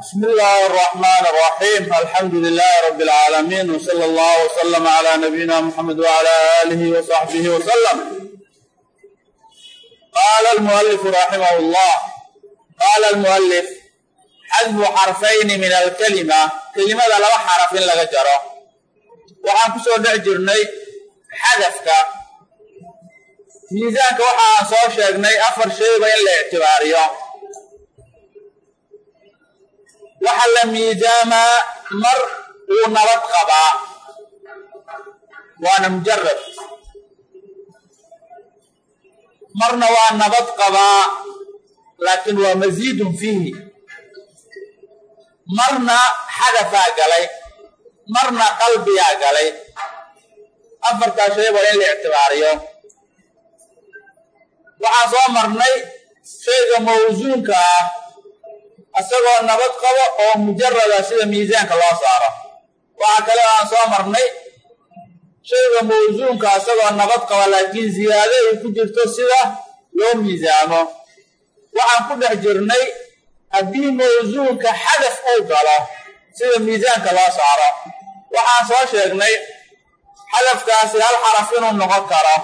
بسم الله الرحمن الرحيم الحمد لله رب العالمين وصلى الله وسلم على نبينا محمد وعلى آله وصحبه وسلم قال المؤلف رحمه الله قال المؤلف xadfu xarfayni min alkelima kelimada laba xaraf in laga jaro waxaan ku soo dhex jirnay xadafka miisaanka waxa aan soo sheegnay afar shayba in la ictibaariyo waxa la miisaamaa mar uu nabad qabaa. Waana mujarad marna waa nabad qabaa laakiin waa masiidun fiihi. Marna xadafaa galay marna qalbigaa galay. Afartaa shay waa in la ictibaariyo. Soo marnay shayga mawsuunka ah isagoo nabad qabo oo mujarada sida miisaanka loo saaro. Waxaa kale oo aan soo marnay shayga mawsuunka isagoo nabad qaba laakiin ziyaado ay ku jirto sida loo miisaamo. Waxaan ku dhex jirnay haddii mawsuunka xadaf uu galo sida miisaanka loo saaro. Waxaan soo sheegnay xadafkaasi hal xaraf inuu noqon karo.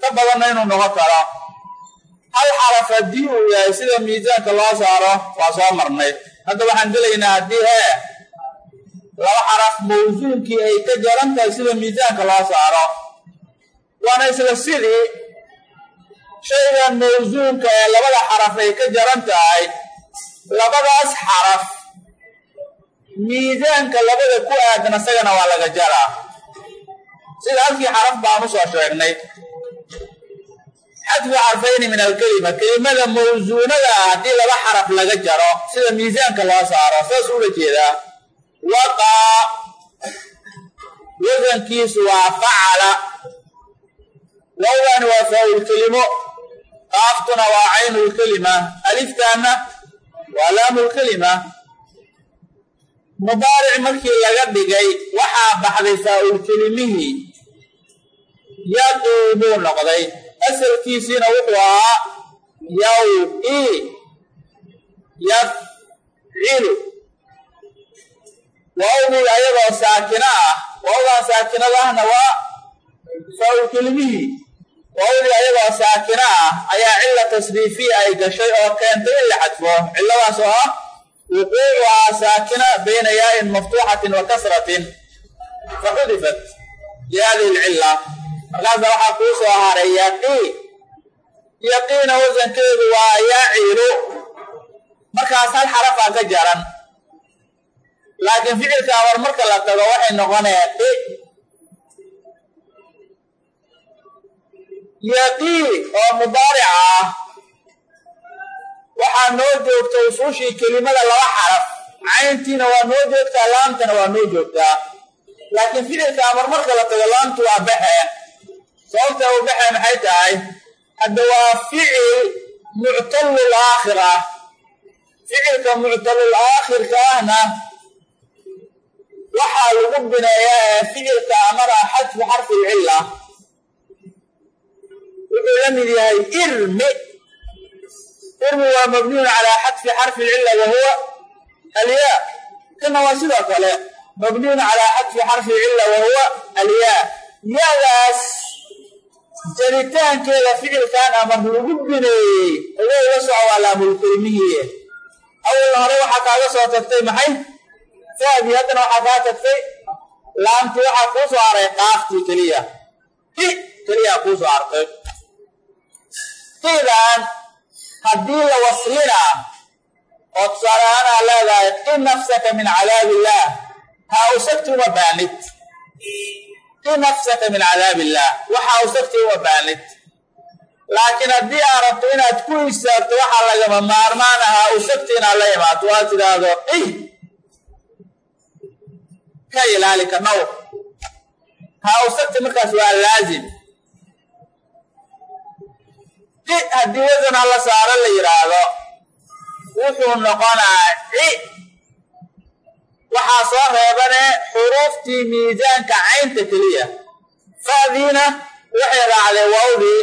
Ka badanna inuu noqon karo hal xaraf haddii uu yahay sida miisaanka loo saaro waa soo marnay. Hadda waxaan gelaynaa haddii hee laba xaraf mawsuunkii ay ka jaran tahay sida miisaanka loo saaro. Waana isla sidii shaygan mawsuunka ee labada xaraf ay ka jaran tahay labadaas xaraf miisaanka labada ku aadan isagana waa laga jaraa. Sida halkii xaraf baan u soo sheegnay xadfu xarfayni min alkelima kelimada mawsuunada ah haddii laba xaraf laga jaro sida miisaanka loo saaro saas ula jeedaa waqaa wasankiisu waa facala wawani waa faa-ulkelimo qaaftuna waa caynulkelima aliftaana waa laamulkelima mudaaric markii laga dhigay waxaa baxday faa-ulkelimihii yaqiimuu noqday asalkiisiina wuxuu ahaa yawi yafcilu waawdii ayadoo saakina ah. Waawdan saakinadahna waa faa-ulkelimihii waawdii ayadoo saakina ah ayaa cilla tasriifiya ay gashay oo keentay in la xadfo. Cilladaas oo ah wuquucuhaa saakina bayna yaa-in maftuuxatin wa kasratin. Fa xudifat lihadihi lcilla markaasa waxaa kuu soo haray yaqii yaqiina wasankeedu waa yacilu. Markaas hal xarafaa ka jaran. Laakiin ficilkaa hor marka la tago waxay noqonaya qi yaqii oo mudaarica ah. Waxaa noo joogta usuushii kelimada laba xaraf. Cayntiina waa noo joogtaa laamtana waa noo joogtaa. Laakiin ficilka amar marka la tago laamtu waa baxe sababta u baxe maxay tahay hadda waa ficil muctalul aakhir ah. Ficilka muctalul aakhirka ahna waxaa lagu bineeyaa ee ficilka amara xadfu xarfi lcilla wuxuu la mid yahay irmi. Irmi waa mabniyun calaa xadfi xarfi lcilla wahuwa alyaa kana waa sidoo kale mabniyun calaa xadfi xarfi lcilla wahuwa alyaa yadaas jaritaankeeda ficilkan amar lagu bineeyey ogo iga soco waa laamulkelimihii awalna hore waxaa kaaga soo tagtay maxay? Faadii haddana waxaa kaa tagtay laamtii waxaa kuu soo haray qaaftii keliya. I keliyaa kuu soo hartay. Qidan haddii la waslinaa oo tusaale ahaan aa leedahay qi nafsaka min cadaabi illaah ha usagti uma baanid nafsaka min cadaabi illaah waxa usagti uma baanid laakiin haddii aad rabto inaad ku istaagto waxaa lagama maarmaan ahaa usagti inaad la imaato waad tidhaahdo ih ka ilaali ka nawr ha usagti markaas waa laazim. I haddii wasanha la saaro la yidhaahdo wuxuu noqonaa ci waxaa soo reebane xuruuftii miisaanka caynta keliya. Fa'diina waxay raacday wawdii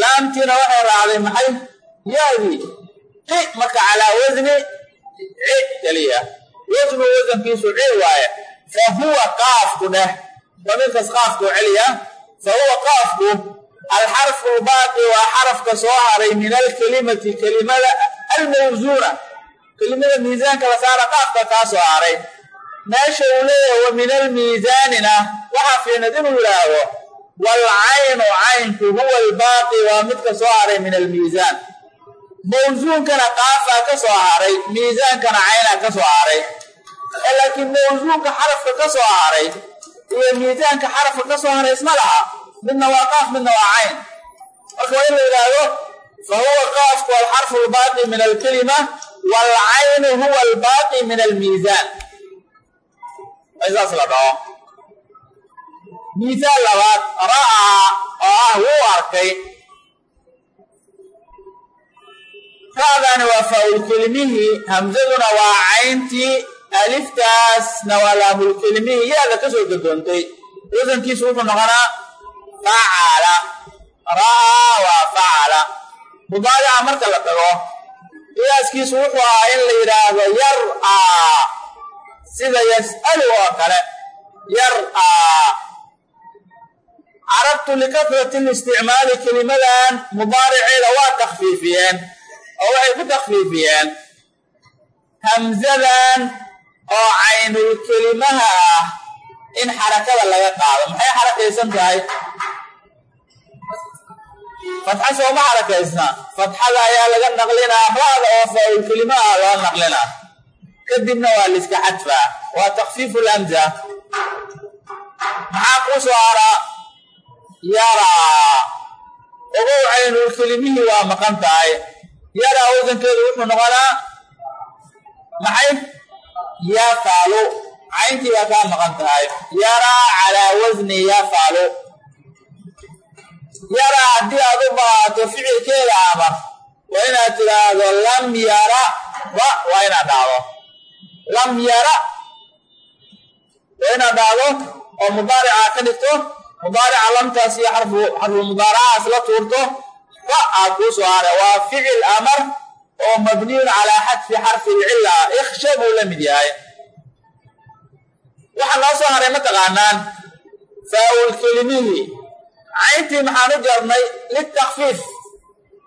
laamtiina waxay raacday maxay? Yaadii. Qi marka calaa wasni ci keliya. Wasnu wasankiisu ci waaye. Fa huwa qaafku dheh. Damiirkaas qaafku celiya. Fa huwa qaafku. Alxarfu lbaaqi waa xarafka soo haray min alkelimati kelimada almawsuuna kelimada miisaanka la saara qaafka kaa soo haray meesha uu leeyahay wa min almiisaanina waxaa fiinad inuu yidhaahdo waalcaynu caynku huwa albaaqi waa midka soo haray min almiisaan mawsuunkana qaafaa ka soo haray miisaankana caynaa ka soo haray laakiin mawsuunka xarafka ka soo haray iyo miisaanka xarafka ka soo haray isma laha midna waa qaaf midna waa cayn. Marka waa in la yidhaahdo fa huwa qaafku alxarfu albaaqi min alkelima waalcaynu huwa albaaqi min almiisaan saas la dhaho miisaal labaad ra'aa oo ah wuu arkay ra'daani waa faaulkelimihii hamsaduna waa cayntii aliftaasna waa laamulkelimihii yaada ka soo gadoontay wasankiisu wuxuu noqonaa facala ra'aa waa facala marka la tago qiyaaskiisu wuxuu ahaa in la yidhaahdo yar'aa sida yas'alu oo kale. Yar'aa carabtu likafrati listicmaali kelimadan mudaariceeda waa takfiifiyeen oo waxay ku takfiifiyeen hamsadan oo caynul kelimaha ah in xarakada laga qaado. Maxay xarakaysan tahay fatxa sooma xarakaysna fatxada ayaa laga naqlinaa. Ra'da oo faa-ul kelimaha loo naqlinaa. Kadibna waa liska xadfaa. Waa takfiifu lamza. Maxaa kuu soo haraa? Yaraa. Ogow caynul kelimihii waa maqan tahay. Yaraa wasankeedu wuxuu noqonaa maxay? Yafalu cayntii baa kaa maqan tahay. Yaraa calaa wasni yafalu yaraa haddii aad u baahato ficilkeeda amar waa inaad tidhaahdo lam yara ba waa inaad dhahdo lam yara waa inaad dhahdo oo mudaarica ka dhigto mudaarica lamtaas iyo xarfu mudaaracaas la tuurto fa aad kuu soo haray. Waa ficil amar oo mabniyun calaa xadfi xarfi ilcilla ikhsha buu la mid yahay. Waxaa noo soo haray mataqaanaan faawul kelimihii cayntii maxaan u jarnay litakfiif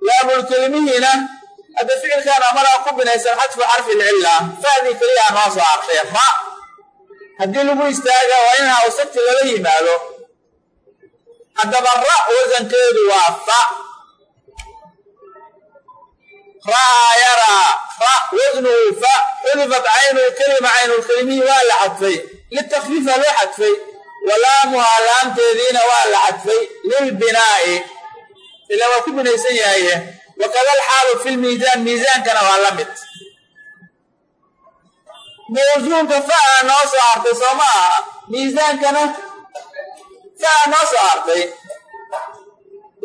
laamul kelimihiina hadda ficilkan amaraa ku binaysan xadfu xarfi ilcilla fadii keliyaa noo soo hartay fa haddii lagu istaaga waa in hawsati lala yimaado. Haddaba ra wasankeedu waa fa. Ra'aa yaraa ra wasnuhu fa. Xudifat caynu kelima caynulkelimihi waa la xadfay. Litakfiifa loo xadfay walaamuhaa laamteediina waa la xadfay lilbinaa'i ila waa ku binaysan yahaye wakada alxaalu fi lmiisaan miisaankana waa la mid. Mawsuunka fa-a noo soo hartay soo ma aha? Miisaankana fa-a noo soo hartay.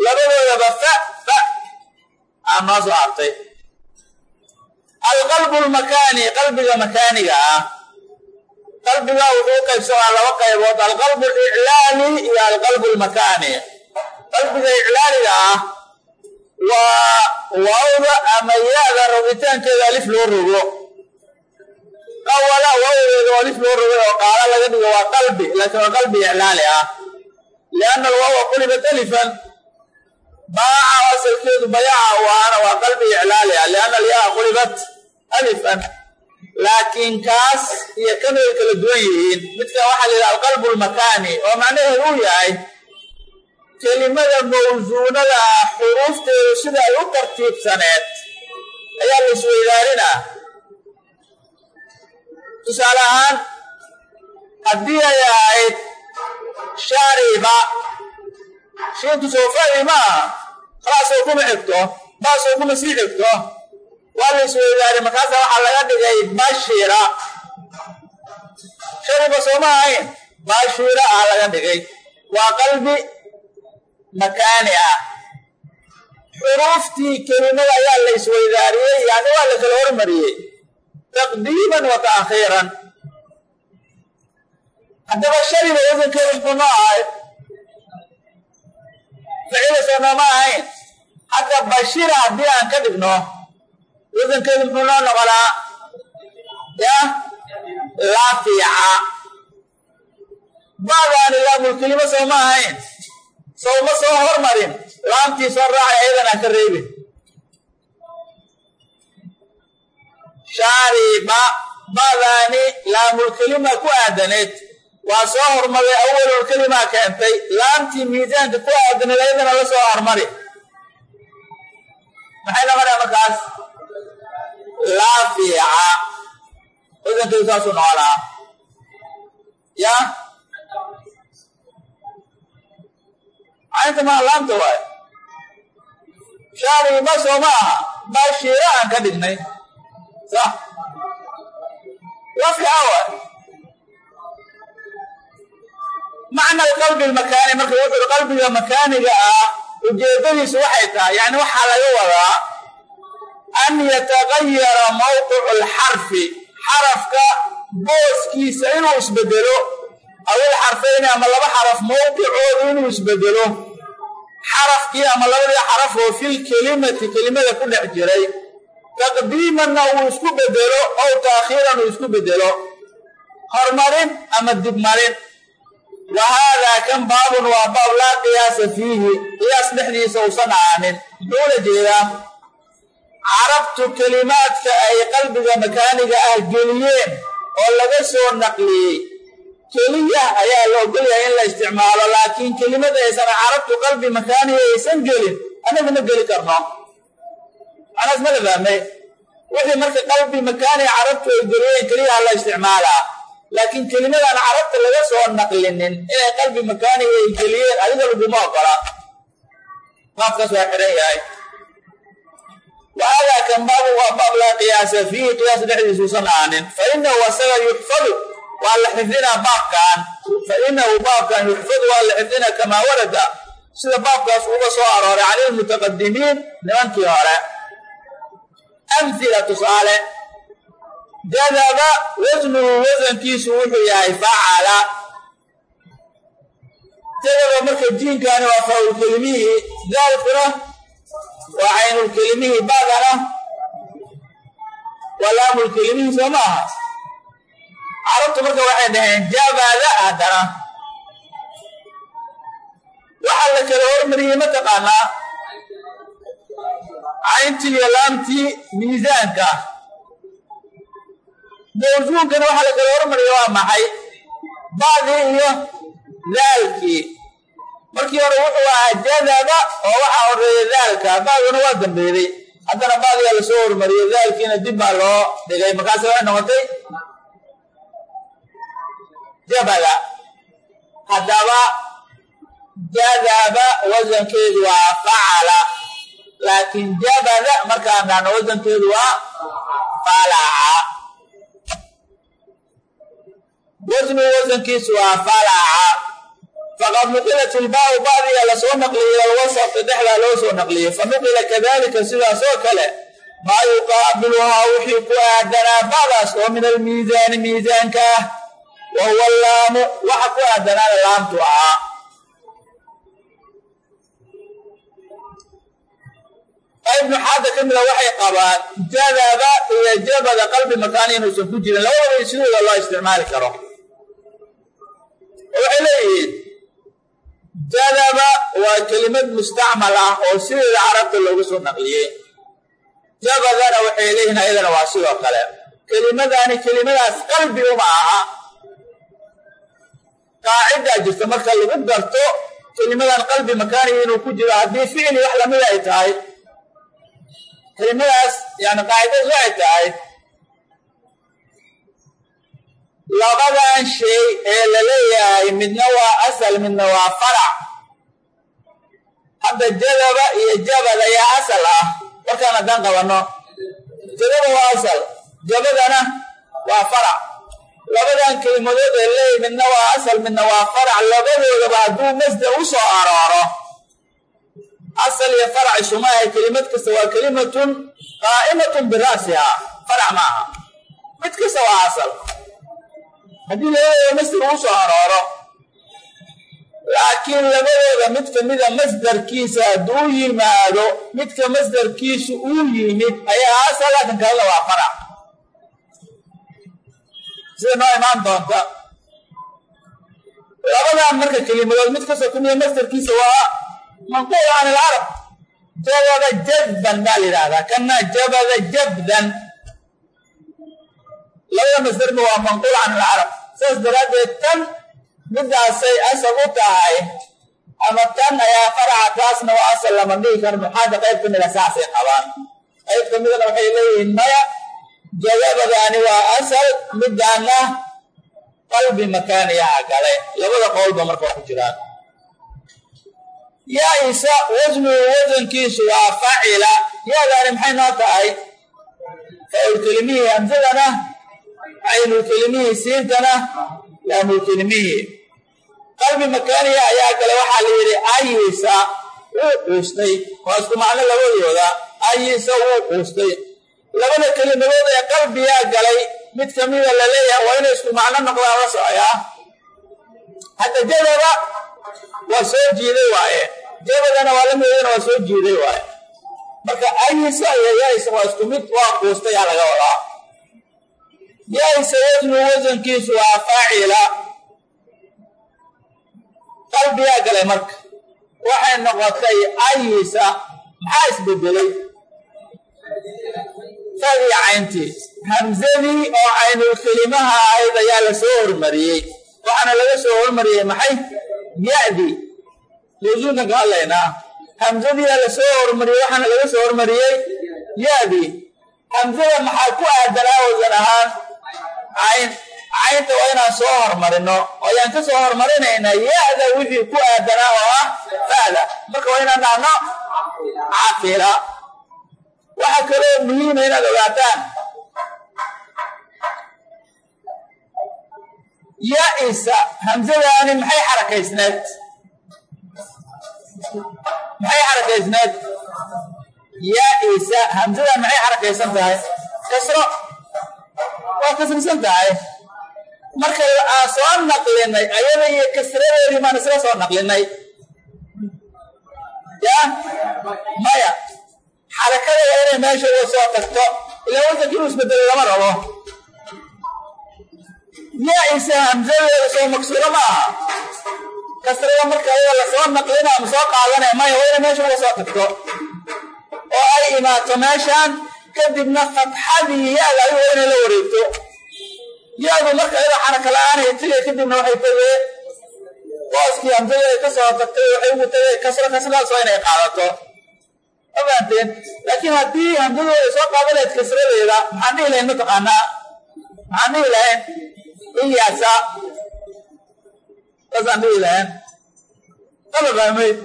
Labadoodaba fa fa aa noo soo hartay. Alqalbu lmakaani qalbiga makaaniga ah qalbiga wuxuu qaybsamaa laba qaybood alqalbu aliclaali iyo alqalbu lmakaani qalbiga iclaaliga ah waa waawda ama yaada rogitaankeeda alif loo rogo. Awala waawdeeda alif loo rogay oo qaala laga dhigo waa qalbi laakiin waa qalbi iclaali ah. Lianna alwaawa qulibat alifan. Baaca asalkeedu bayaca u ahaana waa qalbi iclaali ah. Lianna alyaa qulibat alifan laakiin kaas iyo kan way kala duwan yihiin midkan waxaa la yidhaha alqalbu lmakaani oo macnaheedu uu yahay kelimada mawsuunada ah xuruufteedu sida ay u tartiibsaneed ayaa la isweydaarinaa tusaale ahaan haddii ay ahayd shaariba aha raasoo kuma xigto baasoo kuma sii xigto waa la isweydaari markaasa waxaa laga dhigay bashira shariba sooma ahayn bashira ah laga dhigay. Waa qalbi makaani ah. Xuruuftii kelimada ayaa la isweydaariyey yani waa la kala hormariyey. Taqdiiman wa taakhiiran haddaba shariba wasankeedu muxuu noo ahay. Ficila soo nooma ahayn hadda bashira haddii aan ka dhigno wasankeedu muxuu noo noqonaa ya lafiica badaani laamulkelimo soo ma ahayn sowma soo hormarin laamtii soo raacay ayadan aan ka reebin. Shaariba badaani laamulkelima ku aadaneed waa soo hormaray awalulkelimaa keentay laamtii miisaanka ku aadaneed ayadana la soo hormari. Maxay noqonaya markaas laafiica wasankeedu saasuu noqonaa ya caynta maa laamta waay shaariba soo ma aha baashiira aan ka dhignay sax laafiica waay macna alqalbi almakaani marka wuxuu qalbiga makaaniga ah ujeedadiisu waxay tahay yani waxaa laga wadaa an yatagayara mawqicu alxarfi xarafka booskiisa inuu isbedelo awil xarfayni ama laba xaraf mawqicoodu inuu isbedelo xarafkii ama labadii xaraf oo fil kelimati kelimada ku dhex jiray. Taqdiimanna uu isku bedelo ow taakhiiran uu isku bedelo hormarin ama dibmarin. Wa haadaa kan baabun waa baab laa qiyaasa fiihi. Qiyaas dhexdiisa uusan ahaanin. Muxuu ula jeedaa carabtu kelimaadka ay qalbiga makaaniga ah geliyeen oo laga soo naqliyey. Keliya ayaa la ogolyahay in la isticmaalo laakiin kelimada aysan carabtu qalbi makaaniga aysan gelin annagu ma geli karno. Anaas ma la fahmay? Wixii marka qalbi makaaniga carabtu ay geliyeen keliyaha la isticmaalaa. Laakiin kelimadaan carabta laga soo naqlinin inay qalbi makaaniga ay geliyeen adiga laguma ogola. Baabkaas waa xidhan yahay wahaadaa kan baabu waa baab laa qiyaasa fiihi qiyaas dhexdiisuusan ahaanin fa inahu asaga yuxfadu waa la xifdinaa baabkan fa inahu baabkan yuxfadu waa la xifdinaa kamaa warada. Sida baabkaas uga soo arooray cani lmutaqadimiin nimankii hore. Amhila tusaale. Jadaba wasnuhu wasankiisu wuxuu yahay facala jadaba marka jiinkaani waa faulkelimihii daalkuna waa caynulkelimihii badana waa laamulkelimihii soo ma aha carabtu marka waxay dhaheen jabada haddana waxaa la kala hormariyey mataqaanaa cayntii iyo laamtii miisaanka. Mawsuunkana waxaa la kala hormariya waa maxay? Bacdii iyo daalkii markii hore wuxuu ahaa jadaba oo waxaa horreeya daalka. Bacduna waa dambeeday haddana bacdigaa la soo hormariyey daalkiina dib baa loo dhigay. Markaase waxay noqotay jabada haddaba jadaba wasankeedu waa facala laakiin jabada markaan dhahno wasankeedu waa falaca wasnu wasankiisu waa falaca faqad nuqilat ilbaau bacdiga la soo naqliyey ilalwasafka dhexdaa loo soo naqliyey fa nuqila kadalika sidaas oo kale maa yuqaabiluhaa wixii ku aadanaa bacdaas oo min almiisaani miisaanka ah wa huwa laamu waxa ku aadanaana laamtu ahaa qayb nuxaada ka mida waxay qabaan jadaba iyo jabada qalbi makaani inuusan ku jirin labadaba sidooda loo isticmaali karo waxay leeyihiin jadaba waa kelimad mustacmal ah oo sideeda carabta looga soo naqliyey. Jabadana waxay leeyihiin ayadana waa sidoo kale. Kelimadani kelimadaas qalbi uma aha. Qaacidaa jirta. Marka lagu garto kelimadan qalbi makaaniga inuu ku jiro. Haddii ficli wax lamida ay tahay kelimadaas yani qaacidadaas waxay tahay labadan shay ee la leeyahay midna waa asal midna waa farac. Hadda jadaba iyo jabad ayaa asal ah. Markaan haddaan qabanno jadaba waa asal jabadana waa farac. Labadan kelimadood ee leeyahy midna waa asal midna waa farac. Labadoodaba hadduu masder u soo arooro. Asal iyo farac isumahay kelimad kasta waa kelimatun qaa'imatun bira'siha farac maaha mid kasta waa asal haddii labadooda masder uu soo arooro laakiin labadooda mid kamida masdarkiisa hadduu yimaado midka masdarkiisu uu yimid ayaa asala kan kalada waa farac. Sida noo imaan doonta? Labadan marka kelimadood mid ka soo kumiya mastarkiisa waa manquul can ilcarab jabada jabdan baa la yidhahdaa kana jabada jabdan. Labada masdarba waa manquul can ilcarab saas daraaddeed tan midaasay asal u tahay ama tan ayaa faraca taasna waa asal lama dhihi karo maxaada qayb ka mida saasay qabaan. Qayb ka midana waxay leeyihiin maya jawabadaani waa asal midaana qalbi makaaniyaha gale labada qowlba marka waa ku jiraan. Yaa isa wasnuhu wasankiisu waa facila yaadaani maxay noo tahay? Faulkelimihii hamsadana caynulkelimihii siintana laamulkelimihii qalbi makaaniya ayaa gale waxaa la yidhi ayisa wuu quustay. Waa isku macno labadooda ayisa wuu quustay. Labada kelimadood ee qalbiyaa galay mid kamida la leeyahay waa inay isku macno noqdaan la socoyaa hadda jabada waa soo jiiday waaye. Jabadana waa la meedana waa soo jiiday waaye. Marka ayisa iyo yaisa isku mid waa quustay yaa laga wadaa yaisa wasnu wasankiisu waa faacila. Qalbiyaa galay marka. Waxay noqotay ayisa maxaa isbedelay? Fadii cayntii. Hamsadii oo caynulkelimaha ahayd ayaa la soo hormariyey. Waxaana laga soo hormariyey maxay? Ya-dii mawsuulkan ka hadlaynaa hamsadiia la soo hormariyey waxaana laga soo hormariyey ya-dii hamsada maxaa ku aadanaa wasan ahaan cayn caynta waa inaan soo hormarino. Ayaan ka soo hormarinaynaa ya-da wixii ku aadanaa oo ah fa'da marka waa inaan dhahno cafila waxaa kaloo muhiima inaad ogaataan. Ya-isa hamsadaani maxay xarakaysneed? Maxay xarakaysneed? Ya-isa hamsadan maxay xarakaysan tahay kasro waa kasrisan tahay. Marka aan soo naqlinay ayada iyo kasradeedii maan isla soo naqlinay. Ya maya xarakada inay meesha uga soo tagto ilaa wasanka inuu isbedelo lama rabo. Ya-isa hamsadeeda soo maksuuro ma aha. Kasrada marka ayada la soo naqlina ama soo qaadanaya maya waa inay meesha uga soo tagto. Oo ay imaato meeshaan kadibna fatxadii ya-da waa inay la wareegto. Ya-du marka ayada xaraka la'aanay tegay kadibna waxay tegee booskii hamsada ay ka soo tagtay waxay ugu tegay kasro kasradaas waa inay qaadato. Ma laakiin haddii hamsadu ay soo qaadanayd kasradeeda maxaan dhihi lahayn mataqaanaa maxaan dhihi lahayn iyaasa saasaan dhihi lahayn. Fahmayd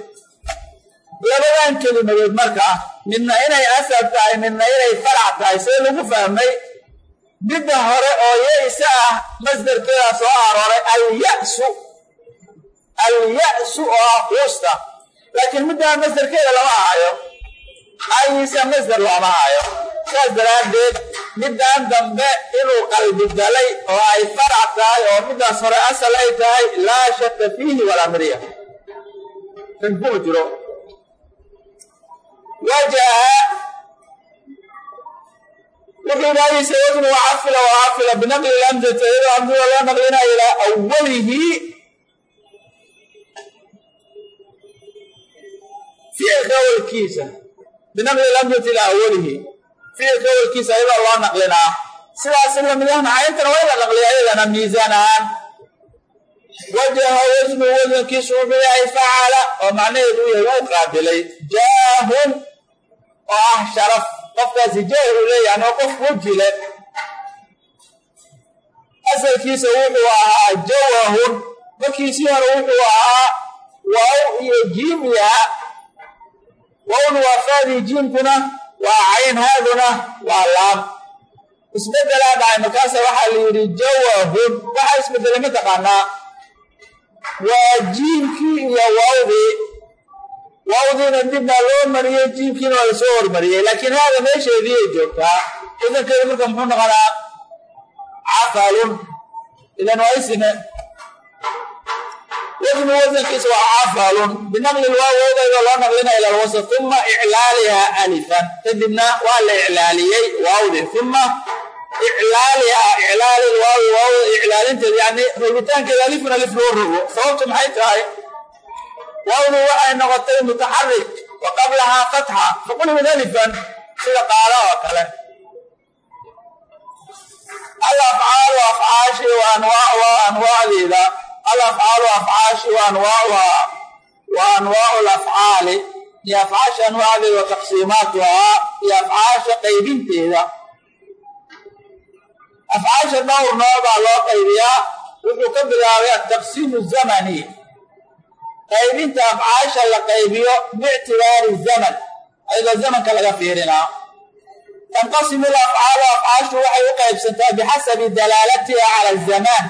labadan kelimadood marka midna inay asal tahay midna inay farac tahay see lagu fahmay. Midda hore oo ya-isa ah masdarkeeda soo arooray alyasu. Alya-su oo ah quusta. Laakiin middaa masdarkeeda lama hayo. Ayisa masdar looma hayo. Saas daraaddeed middan dambe inuu qalbi oo ay farac tahay oo middaas hore asal ay tahay laa shaka fiihi walaa mirya kuma jiro wajaha wuxuu idhaayeysa wasnu wacafila wacafila binaqli lamzati iyadoo hamsada loo naqlinaya ilaa awalihi ficilka awalkiisa binaqli lamzati ilaa awalihi ficilka awalkiisa iyadoo loo naqlinaa sidaas la mid ahna cayntana waa la naqliya iyadana miisaan ahaan wajaha wasnu wasankiisu wuxuu yahay facala oo macnaheedu u yahay wuu qaabilay jaahun oo ah sharaf qofkaasi jaah uu leeyahay oo qof wejile asalkiisa wuxuu ahaa jawahun markiisii hore wuxuu ahaa waaw iyo jiim yaha wawnu waa faadii jiimkuna waa cayn haaduna waa laam isbedelaa dhacay markaasa waxaa la yidhi jawahun waxaa isbedelay mataqaanaa waa jiimkii iyo waawdii waawdiina dibnaa loo mariyey jiimkiina waa la soo hormariyey. Laakiin haada meesheedii ay joogtaa wasankeedu marka muxuu noqonaa cafalun idan waa isine wasnu wasankiisa waa cafalun binaqli lwaawowdayda loo naqlinaya ila lwasl uma iclaaliha alifan. Kadibna waa la iclaaliyey waawdi uma iclaali ah iclaali waawi waawi iclaalinteeda yani rogitaankeeda alifun alif loo rogo sababtu maxay tahay? Waawdu waxay noqotay mutaxarik wa qablahaa fatxa faqulibad alifan sida qaala oo kale. Alafcaalu afcaashi wa anwaauha anwaacdeeda alafcaalu afcaashi wa anwaauha wa anwaau lafcaali iyo afcaasha anwaacdeeda wa afcaasha dhowr nooc baa loo qaybiyaa wuxuu ka bilaabay ataqsiimu zamani qaybinta afcaasha la qaybiyo biictibaari zaman ayadoo zamanka laga fiirinaa tanqasimu lafcaalu afcaashu waxay u qaybsantaa bixasabi dalaalatiha cala zamaan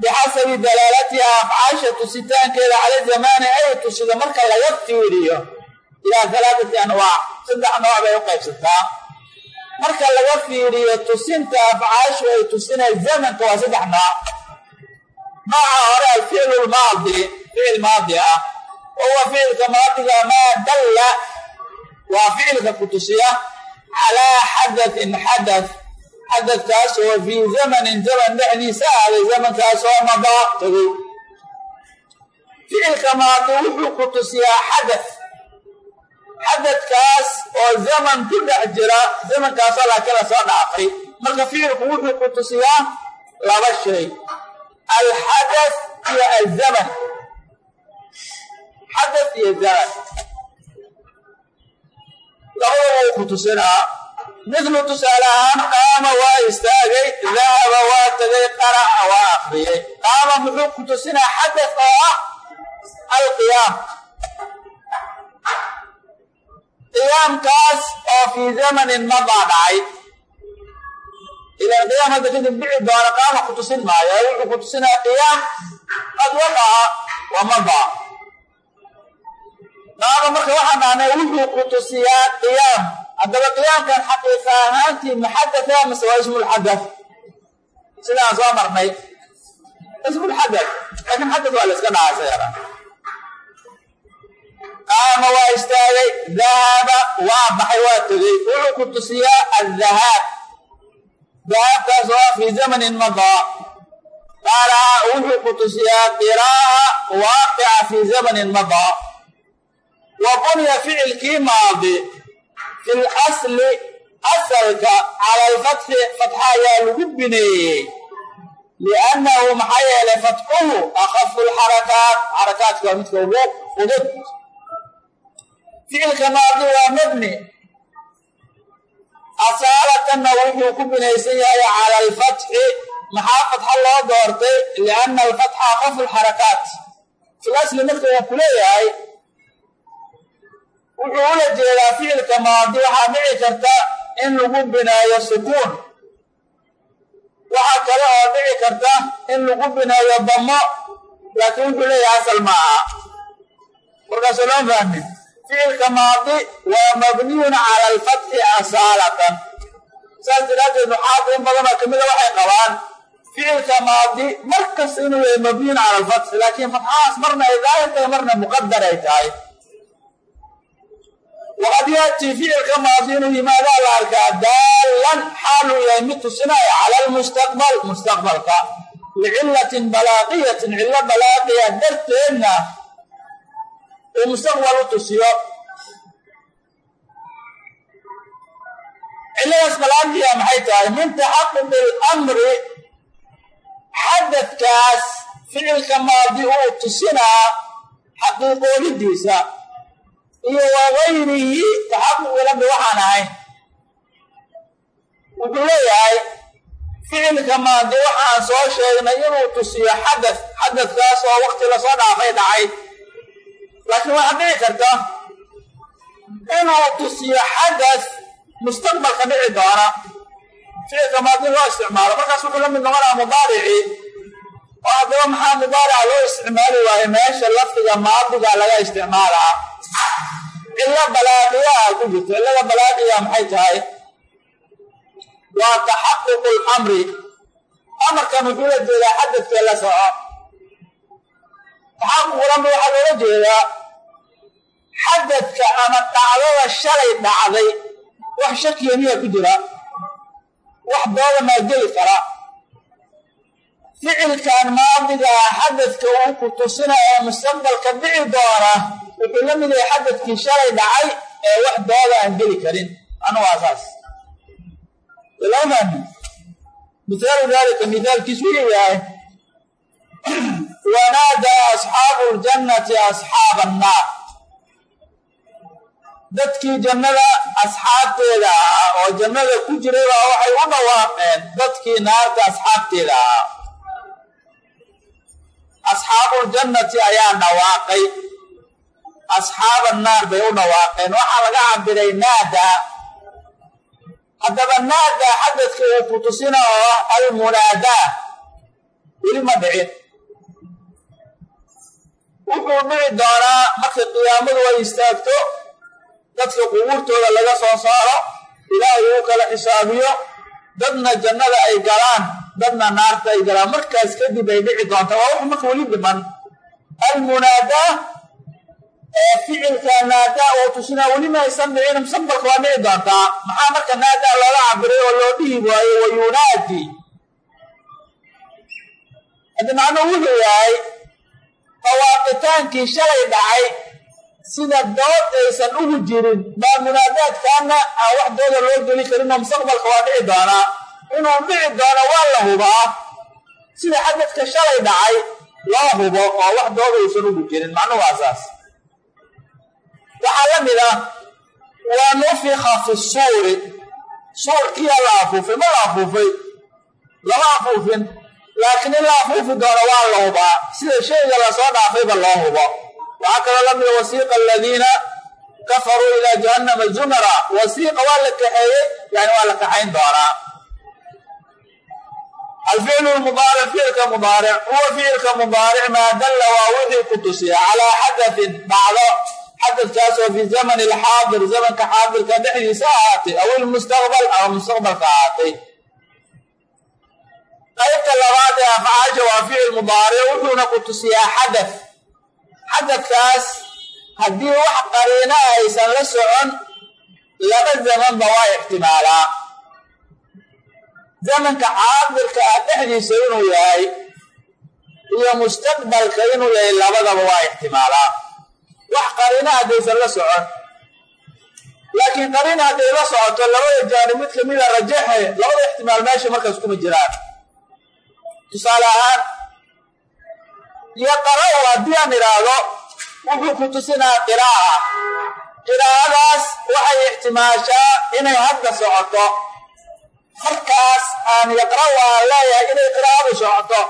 bixasabi dalaalatiha afcaasha tusitaankeeda cala zamaani ay tusido marka laga fiiriyo ilaa alaaati anwaac saddex nooc bay u qaybsantaa marka laga fiiriyo tusinta afcaashu ay tusinay zamanka waa saddex nooc. Nooca hore alficlu lmaadi ficil maadi ah. Wahuwa ficilka maadiga maa dalla waa ficilka ku tusiya calaa xadatin xadath xadadkaas oo fii zamanin zaman dhexdiisa ahday zamankaasoo madaa tegay ficilka maadi wuxuu ku tusiyaa xadath xadadkaas oo zaman ku dhex jira zamankaasoo laakiin la soo dhaafay. Marka ficilku wuxuu ku tusiyaa laba shay. Alxadath iyo alzaman. Xadath iyo zaman. Labada wuu ku tusinaa. Midlu tusaale ahaan qaama waa istaagay dahaba waa tagay qara'a waa akriyay qaama muxuu ku tusinaa xadath oo ah alqiyaam qiyaamkaas oo fii zamanin madaa dhacay ilaan qiyaam hadda kadib dhici doona qaama ku maayo. Wuxuu ku qiyaam qad waqaca wa madaa qaama marka waxaan dhahnay wuxuu ku qiyaam. Haddaba qiyaamkan xaqiiqa ahaantii muxadatha mase waa ismulxadath sidaan soo marnay. Ismulxadath laakiin xadath waa la iska dhacay sayara qaama waa istaagay dahaba waa baxay waa tegey wuxuu ku tusiyaa addahaab dahaabkaas oo ah fii zamanin madaa qaalaha wuxuu ku tusiyaa qiraa'a waaqica fii zamanin madaa wa bunya ficilkii maadi fi lasli asalka cala alfatxi fatxa ayaa lagu bineeyey. Liannahu maxaa yeelay fatxuhu akhafu lxarakaat xarakaadka midka ugu fudud ficilka maadi waa mabni. Asaalatanna wuxuu ku binaysan yahay cala alfatxi. Maxaa fatxa loo doortay? Lianna alfatxa akhafu lxarakaat fi lasli marka uu ku leeyahay wuxuu ula jeedaa ficilka maadi waxaa dhici karta in lagu bineeyo sukuun. Waxaa kale oo dhici karta in lagu bineeyo damo laakiin wuxuu leeyahay asal ma aha markaasoo loo fahmin ficilka maadi waa mabniyun cala alfatxi asaalatan saas daraaddeed nuxaada in badanoo kamida waxay qabaan ficilka maadi mar kasta inuu yahay mabniyun cala alfatxi laakiin fatxahaas marna ay daahir tahay marna muqadar ay tahay waqad yaatii ficilka maadi inuu yimaadaa la arkaa daallan xaaluu yahay mid tusinaya cala almustaqbal mustaqbalka licillatin balaaqiyatin cillo darteedna uu mustaqbal u tusiyo. Cilladaas balaaqiya maxay tahay? Min taxaquqi alamri xadadkaas ficilka maadi uu tusinaa xaqiiqoolidiisa iyo wagayrihi taxaquqi lamri waxaan ahayn wuxuu leeyahay ficilka maadi waxaan soo sheegnay inuu tusiyo xadath xadadkaas oo wakti la soo dhaafay dhacay laakiin waxaa dhici karta inuu tusiyo xadath mustaqbalka dhici doona. Ficilka maadi loo isticmaalo. Markaas wuxuu la mid noqonaa mudaaricii oo haddaba maxaa mudaarica loo isticmaali waaye meesha lafdiga maadiga laga isticmaalaa. Cillo balaaqiyaha ku jirto. Cillada balaaqiya maxay tahay? Waa taxaququ lamri amarkan wuxuu la jeedaa xadadkee la soco taxaququlamri waxaa loola jeedaa xadadka ama dhacdada shalay dhacday wax shakiya miya ku jira wax dooda maa geli kara. Ficilkan maadigaa xadadka uu ku tusinayo mustaqbalka dhici doona wuxuu la mid yahay xadadkii shalay dhacay ee wax dooda aan geli karin. Anu waa saas. Fahmi mihaalu daalika mihaalkiis yahay wanaadaa asxaabu ljannati asxaaba annaar dadkii jannada asxaabteeda ahaa oo jannada ku jiray waxay u dhawaaqeen dadkii naarta asxaabteeda ahaa asxaabuljannati ayaa dhawaaqay asxaaba annaar bay u dhawaaqeen waxaa laga cabiray naadaa haddaba naadaa xadadka uu ku tusina oo ah almunaadaa weli ma dhicin wuxuu dhici doonaa markay qiyaamadu ay istaagto dadka qubuurtooda laga soo saaro ilaahay uu kala xisaabiyo dadna jannada ay galaan dadna naarta ay galaan. Markaas kadib ay dhici doontaa. Waa wax marka weli dhiman. Almunaadaa ee ficilka naadaa oo tusinaa weli ma aysan dhicin mustaqbalka waa dhici doontaa. Maxaa marka naadaa loola cabiray oo loo dhihi waayo wa yunaadi? Haddi macnuhu wuxuu yahay dhawaaqitaankii shalay dhacay sida dood aysan ugu jirin. Baa munaadaadkaana aan wax dooda loo geli karinoo mustaqbalka waa dhici doonaa inuu dhici doono waa la hubaa. Sida xadadka shalay dhacay loo hubo oo wax dooda aysan ugu jirin. Macnuhu waa saas. Waxaa la mid ah waa nufika fi suuri. Suurkiyaa la afuufay ma la afuufay? Lama afuufin laakiin in la afuufi doono waa la sida shayga la soo dhaafayba loo hubo. Waxaa kaloo la mida wasiiqa aladiina kafaruu ilaa jahannama zumara. Wasiiqa waa la kaxeeyey yani waa la kaxayn doonaa. Alficlu mudaaric ficilka mudaaric. Huwa ficilka mudaaric maa dalla waa wixii ku tusiya calaa xadatin dhacdo. Xadadkaasoo fi zamani alxaadir zamanka xaadirka dhexdiisa ahaatay aw ilmustaqbal ama mustaqbalka ahaatay qaybta labaad ee afcaasha waa ficil mudaaric wuxuuna ku tusiyaa xadaf. Xadadkaas haddii wax qariina aysan la socon laba zamanba waa ixtimaalaa. Zamanka xaadirka ah dhexdiisa inuu yahay iyo mustaqbalka inuu yahay labadaba waa ixtimaalaa. Wax qariina haddaysan la socon laakiin qariina hadday la socoto labada jaanib mid kamida rajaxe labada ixtimaal meesha markaas kuma jiraan tusaale ahaan yaqara-u haddii aan idhaahdo wuxuu ku tusinaa qiraa'a qiraa'adaas waxay ixtimaashaa inay hadda socoto. Markaas aan yaqra-u aan leeyahay inay qiraa'adu socoto.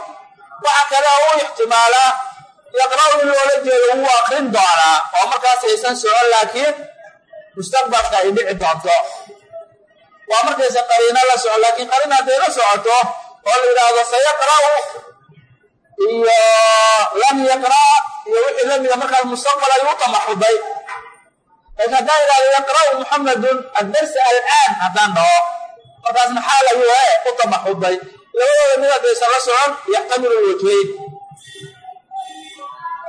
Waxa kale oo u ixtimaalaa yaqra-u in loola jeedo wuu akrin doonaa oo markaas aysan socon laakiin mustaqbalka ay dhici doonto. Waa markaysan qariino la socon laakiin qariin hadday la socoto oo la yidhaahdo sayaqra'u iyo lam yaqra' iyo wixii lamida markaas mustaqbal ayuu tamaxuday. Laakiin haddaan idhahdo yaqra'u muxamedun addarsa al'aan haddaan dhaho. Markaasna xaal ayuu e u tamaxuday. Labadooda mid haddaysan la socon yaxtamilu wajhayn.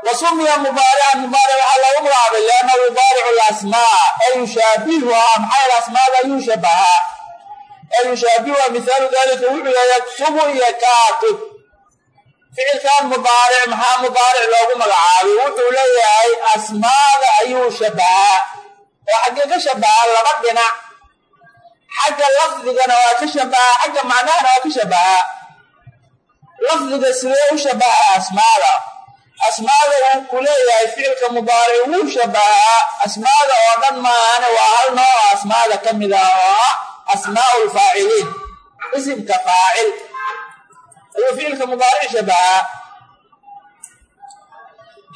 Wa sumiya mubaarican mubaaric waxaa loogu magacaabay liannahu yubaaricu alasmaa. Ee yushaabihuhaa maxaa asmaada ayuu ee yushaabihuha mihaalu dalika wuxuu yahay yaktubu iyo kaatib ficilkan mubaaric maxaa mubaaric loogu magacaabay wuxuu leeyahay asmaada ayuu shabahaa oo xaggee ka shabahaa laba dhinac xagga lafdigana waa ka shabahaa xagga macnahana waa ka shabahaa lafdiga sidee u shabahaa asmaada asmaada uu ku leeyahay ficilka mubaaric wuu shabahaa asmaada oo dhan maahane waa hal nooc asmaada ka mid ah oo ah asmaau lfaaciliin isimka faacil ayuu ficilka mubaaric shabahaa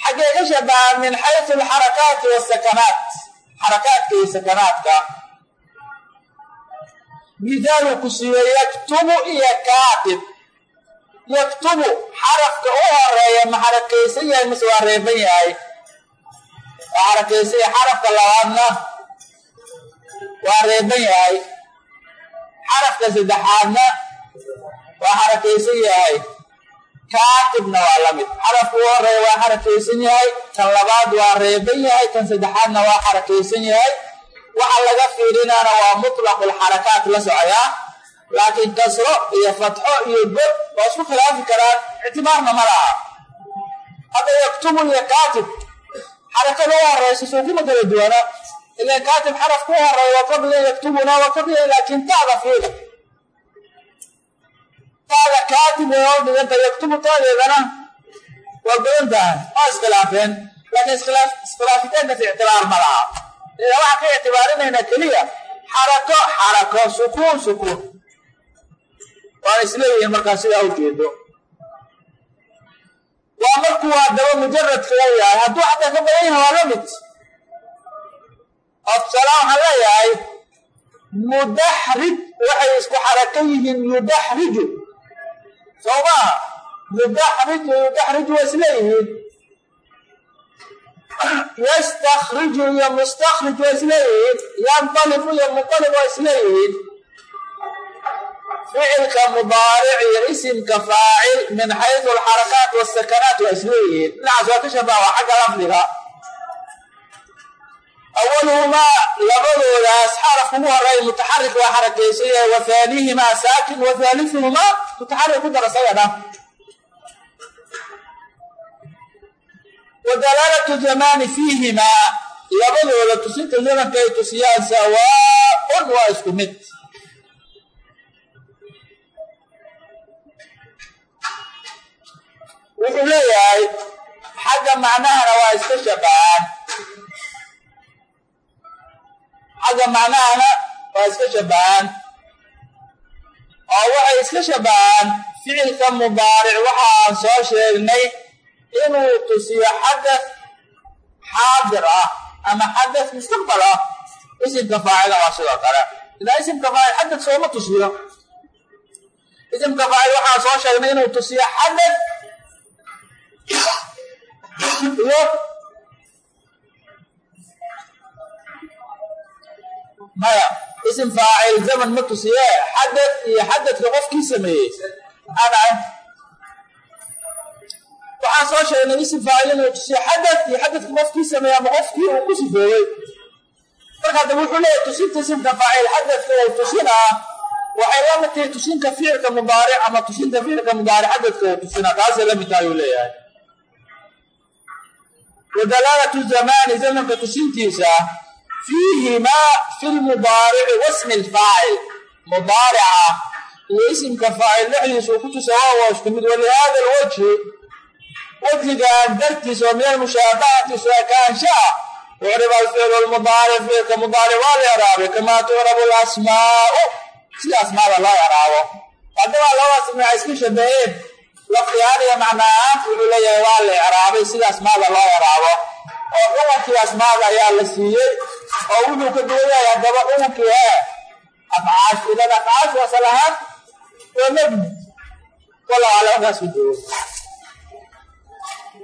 xaggee ka shabahaa min xaysu alxarakaati wasakanaat xarakaadka iyo sakanaadka mithaaluu ku siiyey yaktubu iyo kaatib yaktubu xarafka u horreeya ma xarakaysan yahay mase waa reeban yahay waa xarakaysan yahay xarafka labaadna waa reeban yahay xarafka saddexaadna waa xarakaysan yahay. Kaatibna waa la mid. Xarafka u horreeya waa xarakaysan yahay kan labaad waa reeban yahay kan saddexaadna waa xarakaysan yahay. Waxa laga fiirinaana waa mutlaqu lxarakaat la socoyaa laakiin kasro iyo fatxo iyo god waa isku khilaafi karaan ictibaarna ma laha. Hadda yaktubu iyo kaatib xarakada u horeysa soo kuma kala duwana ilan kaatib xaraf ku horreeya waa kabiga yaktubuna waa kabiga laakiin ta'da fiila ta'da kaatib way oo dhiganta yaktubu ta'deedana waa godan tahay waa iskhilaafeen laakiin iskhilaafiteenkas ictibaar ma laha ila waxaan ka ictibaarinaynaa keliya xarako xarako sukuun sukuun waana isleeyihiin markaa sidaa ujeedo waa markuu haddaba mujaradka leeyahay hadduu xataa ka badan yahay waa mid tusaala waxaan leeyahay mudaxrij waxay isku xarako yihiin yudaxriju soo maha mudaxrij iyo yudaxriju waa isleeyihiin yastakriju iyo mustakrij waa isleeyihiin yantalibu iyo muntalib waa isleeyihiin ficilka mudaaric iyo isimka faacil min xaysu alxarakaat wasakanaat waa isleeyihiin dhinacaas waa ka shabaha waa xagga lafdiga awaluhumaa labadoodaas xaraf ugu horeey mutaxarik waa xarakaysan yahay wa haanihimaa saakin wa haaliuhumaa mutaxarik ku dara sayadha wa dalaalatu zamaani fiihimaa labadooda tusinta zamanka ay tusiyaan sawaaun waa isku mid wuxuu leeyahay xagga macnahana waa iska shabahaan xagga macnahana waa iska shabahaan oo waxay iska shabahaan ficilka mudaaric waxa aan soo sheegnay inuu tusiyo xadath xaadir ah ama xadath mustaqbal ah. Isimka faacila waa sidoo kale. Ilaa isimka faacil xadath sooma tusiyo. Isimka faacil waxaan soo sheegnay inuu tusiyo xadath iyo maya. Isim faacil zaman ma tusiye? Xadath iyo xadadka qofkii sameeyey. Ana waxaan soo sheegnay isim faacil inuu tusiyo xadath iyo xadadka qofkii sameeyey ama qofkii uu ku sifeeyey. Marka haddaba wuxuu leeyahy tusinta isimka faacil xadadka uu tusinaa waxay la mid tahay tusinka ficilka mudaaric ama tusinta ficilka mudaaric xadadka uu tusinaa taasay la mid tahay leeyahay. Wa dalaalatu zamaani zamanka tusintiisa fiihimaa fi lmudaarici wasmi lfaacil mudaarica iyo isimka faacil dhexdiisa uu ku tusa waa isku mid walihada alwajhi wajhigan dartiis oo min almushaabahati suakaanshaha ucriba alficlu lmudaaric ficilka mudaaric waa la yaraabay kamaa tucrabu lasmaau sida asmaada loo yaraabo haddaba labadaas maxay iska shabaheen lafdigaan iyo macnaahaan wuxuu leeyahay waa la yaraabay sida asmaada loo yaraabo oo xukunkii asmaada ayaa la siiyey oo wuxuu ka duwan yahay haddaba xukunkii hee afcaash idan afcaash asal ahaan waa mebni walla ala markaas ku joogo